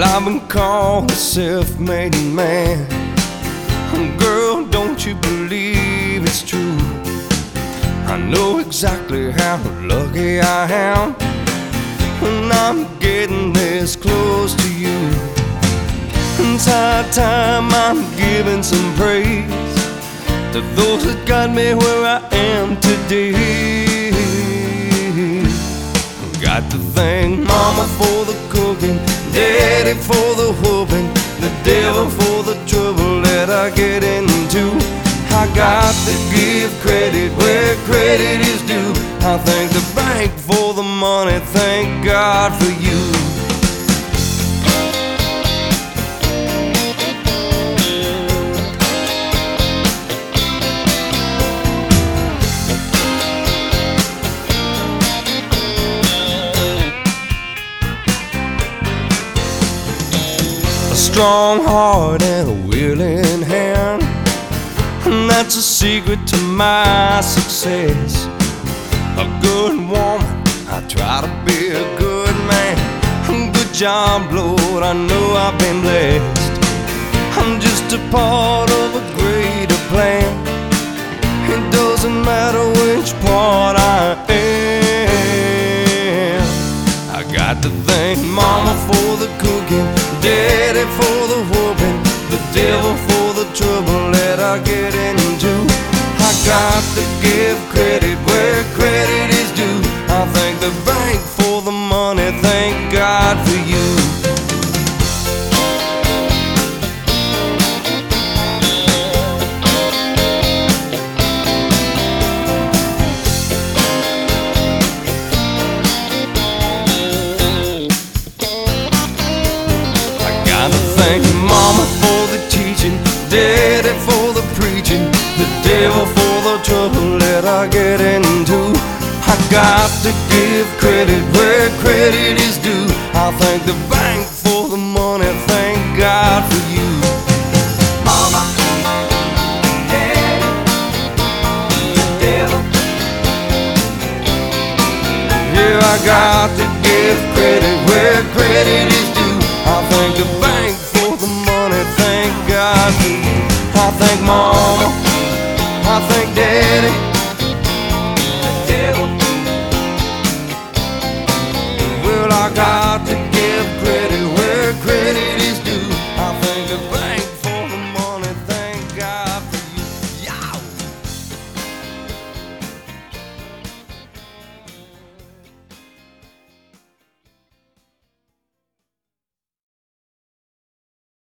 Well, I've been called a self-made man. Um, girl, don't you believe it's true? I know exactly how lucky I am when I'm getting this close to you. High time I'm giving some praise to those that got me where I am today. Got to thank Mama for the cooking, Daddy for the whooping, the devil for the trouble that I get into. I got to give credit where credit is due. I thank the bank for the money, thank God for you. Strong heart and a willing hand. And that's a secret to my success. A good woman, I try to be a good man. Good job, Lord, I know I've been blessed. I'm just a part of a greater plan. It doesn't matter which part I am. I got to thank Mama for the cooking, Daddy for the whooping, the devil for the trouble that I get into. I got to give credit where credit is due. I thank the bank for the money, thank God for you. daddy for the preaching, the devil for the trouble that I get into. I got to give credit where credit is due. I thank the bank for the money, thank God for you. Mama, daddy, the devil. Yeah, I got to give credit where credit is due. I thank the bank for the money, thank God for you. I think mama, I think dad.